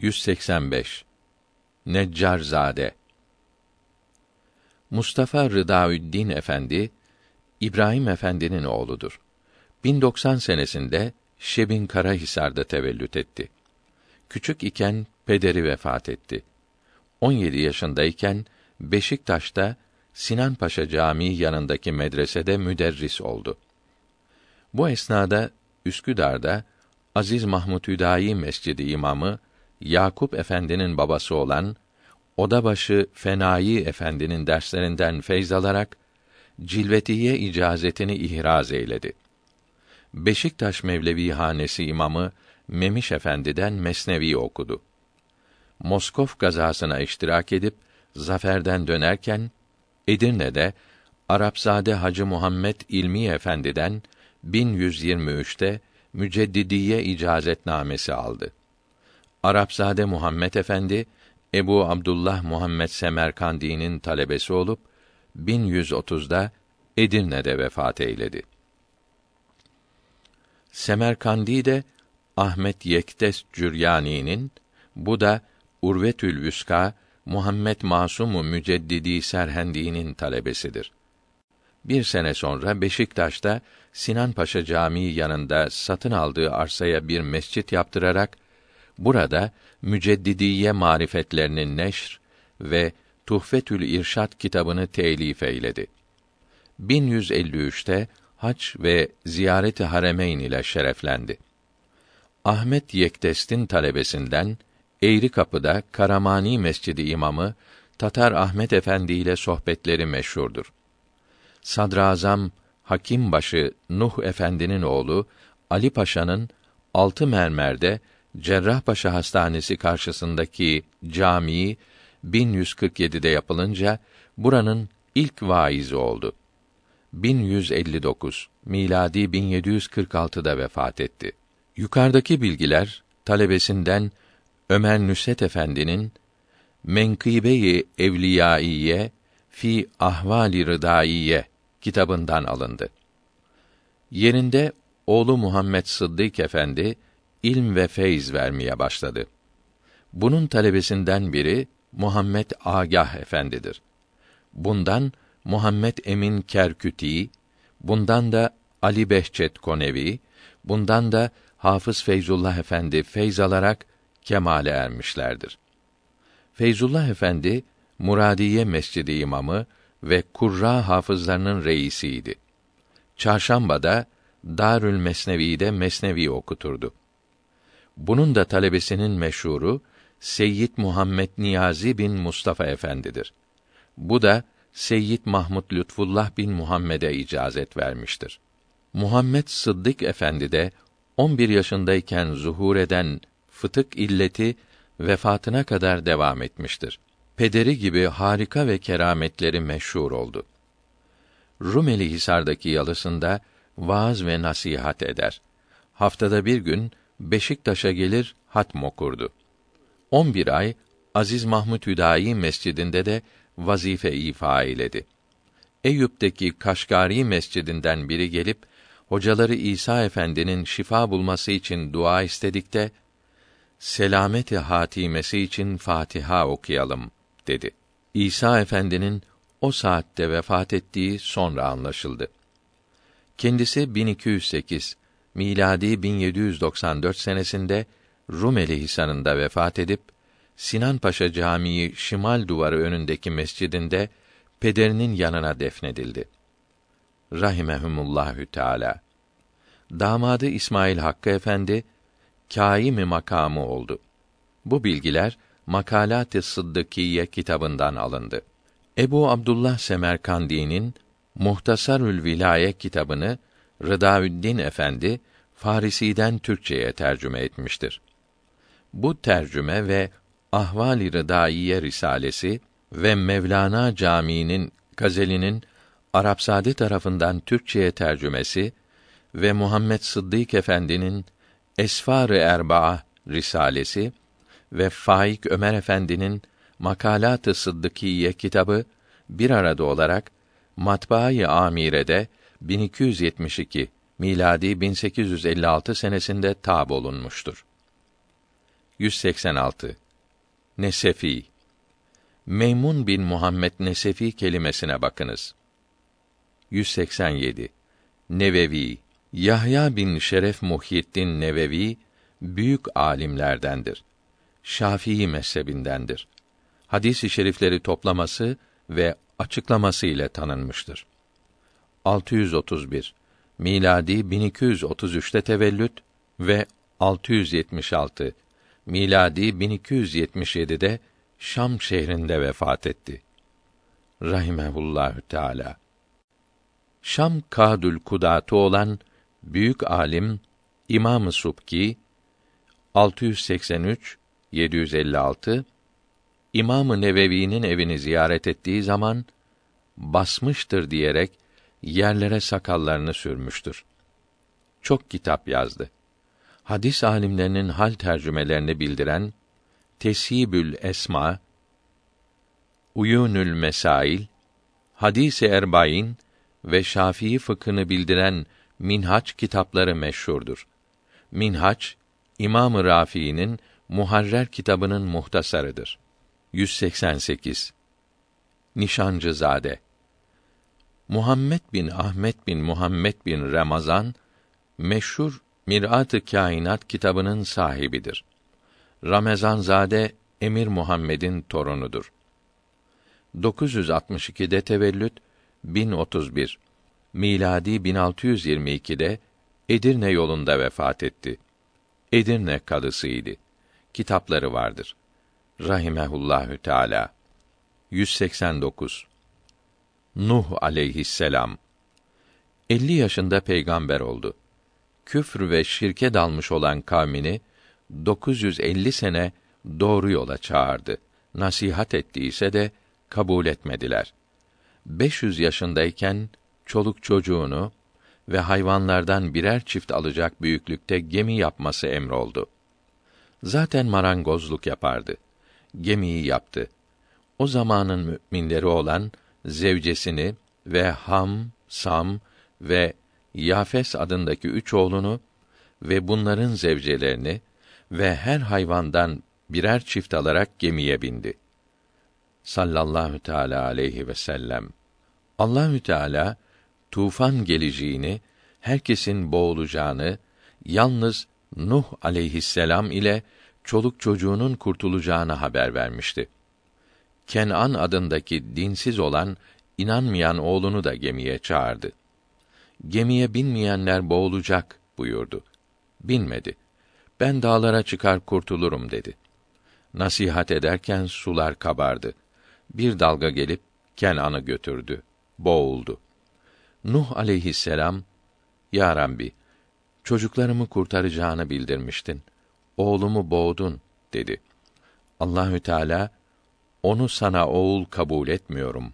185 Neccarzade Mustafa Rıdaüddin Efendi İbrahim Efendi'nin oğludur. 1090 senesinde Şebin Karahisar'da tevellüt etti. Küçük iken pederi vefat etti. 17 yaşındayken Beşiktaş'ta Sinan Paşa Camii yanındaki medresede müderris oldu. Bu esnada Üsküdar'da Aziz Mahmud Hüdayi Mescidi imamı Yakup Efendi'nin babası olan Odabaşı Fenayi Efendi'nin derslerinden feyz alarak cilvetiye icazetini ihraz eyledi. Beşiktaş Mevlevi Hanesi imamı Memiş Efendi'den Mesnevi okudu. Moskov gazasına iştirak edip zaferden dönerken Edirne'de Arapzade Hacı Muhammed İlmi Efendi'den 1123'te müceddidiye icazetnamesi aldı. Arapzade Muhammed Efendi Ebu Abdullah Muhammed Semerkandi'nin talebesi olup 1130'da Edirne'de vefat eyledi. Semerkandi de Ahmet Yektes Cüryani'nin bu da Urvetül Vüska Muhammed Masumu Müceddidi Serhendi'nin talebesidir. Bir sene sonra Beşiktaş'ta Sinan Paşa Camii yanında satın aldığı arsaya bir mescit yaptırarak burada müceddidiye marifetlerinin neşr ve Tuhfetül İrşad kitabını telif eyledi. 1153'te hac ve ziyareti haremeyn ile şereflendi. Ahmet Yektest'in talebesinden Eğri Kapı'da Karamani Mescidi imamı Tatar Ahmet Efendi ile sohbetleri meşhurdur. Sadrazam Hakimbaşı Nuh Efendi'nin oğlu Ali Paşa'nın altı mermerde Cerrahpaşa Hastanesi karşısındaki camii 1147'de yapılınca buranın ilk vaizi oldu. 1159 miladi 1746'da vefat etti. Yukarıdaki bilgiler talebesinden Ömer Nüset Efendi'nin Menkıbe-i Evliyaiye fi Ahvali Rıdaiye kitabından alındı. Yerinde oğlu Muhammed Sıddık Efendi ilm ve feyz vermeye başladı. Bunun talebesinden biri Muhammed Agah Efendidir. Bundan Muhammed Emin Kerküti, bundan da Ali Behçet Konevi, bundan da Hafız Feyzullah Efendi feyz alarak kemale ermişlerdir. Feyzullah Efendi Muradiye Mescidi imamı ve Kurra hafızlarının reisiydi. Çarşamba'da Darül Mesnevi'de Mesnevi okuturdu. Bunun da talebesinin meşhuru Seyyid Muhammed Niyazi bin Mustafa Efendidir. Bu da Seyyid Mahmud Lütfullah bin Muhammed'e icazet vermiştir. Muhammed Sıddık Efendi de 11 yaşındayken zuhur eden fıtık illeti vefatına kadar devam etmiştir. Pederi gibi harika ve kerametleri meşhur oldu. Rumeli Hisar'daki yalısında vaaz ve nasihat eder. Haftada bir gün Beşiktaş'a gelir hatm okurdu. 11 ay Aziz Mahmud Hüdayi Mescidinde de vazife ifa eyledi. Eyüp'teki Kaşgari Mescidinden biri gelip hocaları İsa Efendi'nin şifa bulması için dua istedikte selameti hatimesi için Fatiha okuyalım dedi. İsa Efendi'nin o saatte vefat ettiği sonra anlaşıldı. Kendisi 1208 miladi 1794 senesinde Rumeli Hisarı'nda vefat edip Sinan Paşa Camii şimal duvarı önündeki mescidinde pederinin yanına defnedildi. Rahimehumullahü Teala. Damadı İsmail Hakkı Efendi kâimi makamı oldu. Bu bilgiler Makalat-ı Sıddıkiye kitabından alındı. Ebu Abdullah Semerkandi'nin Muhtasarül Vilaye kitabını Rıdaüddin Efendi Farisi'den Türkçeye tercüme etmiştir. Bu tercüme ve Ahvali Rıdaiye risalesi ve Mevlana Camii'nin gazelinin Arapsade tarafından Türkçeye tercümesi ve Muhammed Sıddık Efendi'nin Esfar-ı Erbaa risalesi ve Faik Ömer Efendi'nin Makalat-ı Sıddıkiye kitabı bir arada olarak Matbaa-i Amire'de 1272 miladi 1856 senesinde tab olunmuştur. 186 Nesefi Meymun bin Muhammed Nesefi kelimesine bakınız. 187 Nevevi Yahya bin Şeref Muhyiddin Nevevi büyük alimlerdendir. Şafii mezhebindendir. Hadis-i şerifleri toplaması ve açıklaması ile tanınmıştır. 631 miladi 1233'te tevellüt ve 676 miladi 1277'de Şam şehrinde vefat etti. Rahimehullahü Teala. Şam Kadül Kudatı olan büyük alim İmam-ı Subki 683 756 İmam-ı Nevevi'nin evini ziyaret ettiği zaman basmıştır diyerek yerlere sakallarını sürmüştür. Çok kitap yazdı. Hadis alimlerinin hal tercümelerini bildiren Tesibül Esma, Uyunül Mesail, Hadis-i Erbain ve Şafii fıkhını bildiren Minhaç kitapları meşhurdur. Minhaç, İmam-ı Rafii'nin Muharrer kitabının muhtasarıdır. 188 Nişancızade Muhammed bin Ahmet bin Muhammed bin Ramazan meşhur Mirat-ı Kainat kitabının sahibidir. Ramazanzade Emir Muhammed'in torunudur. 962'de tevellüt 1031 miladi 1622'de Edirne yolunda vefat etti. Edirne kadısıydı. Kitapları vardır. Rahimehullahü Teala. 189 Nuh aleyhisselam 50 yaşında peygamber oldu. Küfr ve şirke dalmış olan kavmini 950 sene doğru yola çağırdı. Nasihat ettiyse de kabul etmediler. 500 yaşındayken çoluk çocuğunu ve hayvanlardan birer çift alacak büyüklükte gemi yapması emroldu. Zaten marangozluk yapardı. Gemiyi yaptı. O zamanın müminleri olan zevcesini ve Ham, Sam ve Yafes adındaki üç oğlunu ve bunların zevcelerini ve her hayvandan birer çift alarak gemiye bindi. Sallallahu teala aleyhi ve sellem. Allahü Teala tufan geleceğini, herkesin boğulacağını, yalnız Nuh aleyhisselam ile çoluk çocuğunun kurtulacağını haber vermişti. Kenan adındaki dinsiz olan inanmayan oğlunu da gemiye çağırdı. Gemiye binmeyenler boğulacak buyurdu. Binmedi. Ben dağlara çıkar kurtulurum dedi. Nasihat ederken sular kabardı. Bir dalga gelip Kenan'ı götürdü. Boğuldu. Nuh aleyhisselam, Ya Rabbi, çocuklarımı kurtaracağını bildirmiştin. Oğlumu boğdun, dedi. Allahü Teala, onu sana oğul kabul etmiyorum.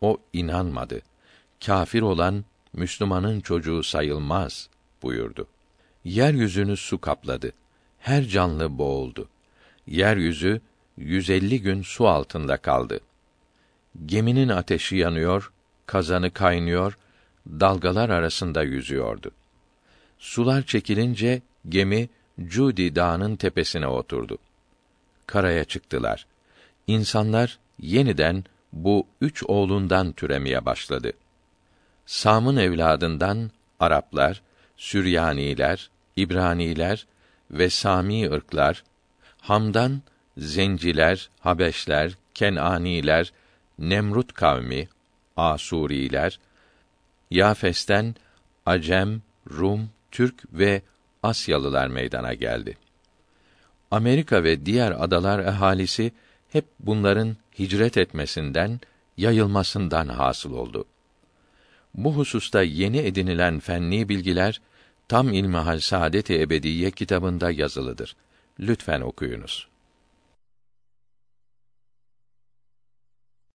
O inanmadı. Kafir olan Müslümanın çocuğu sayılmaz buyurdu. Yeryüzünü su kapladı. Her canlı boğuldu. Yeryüzü 150 gün su altında kaldı. Geminin ateşi yanıyor, kazanı kaynıyor, dalgalar arasında yüzüyordu. Sular çekilince gemi Cudi Dağı'nın tepesine oturdu. Karaya çıktılar. İnsanlar yeniden bu üç oğlundan türemeye başladı. Sam'ın evladından Araplar, Süryaniler, İbraniler ve Sami ırklar, Ham'dan Zenciler, Habeşler, Kenaniler, Nemrut kavmi, Asuriler, Yafes'ten Acem, Rum, Türk ve Asyalılar meydana geldi. Amerika ve diğer adalar ehalisi hep bunların hicret etmesinden, yayılmasından hasıl oldu. Bu hususta yeni edinilen fenni bilgiler tam İlmihal Saadet-i Ebediyye kitabında yazılıdır. Lütfen okuyunuz.